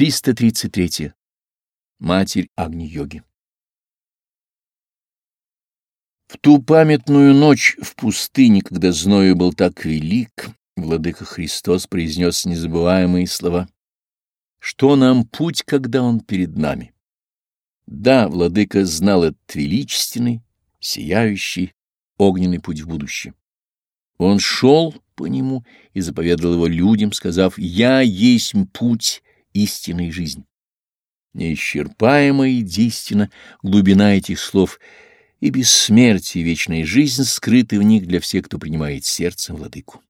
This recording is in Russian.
333. Матерь Агни-йоги. В ту памятную ночь в пустыне, когда зною был так велик, Владыка Христос произнес незабываемые слова. Что нам путь, когда Он перед нами? Да, Владыка знал этот величественный, сияющий, огненный путь в будущее. Он шел по нему и заповедовал его людям, сказав «Я есть путь, истина и жизнь». Неисчерпаемая и действенна глубина этих слов, и бессмертие и вечная жизнь скрыты в них для всех, кто принимает сердцем владыку.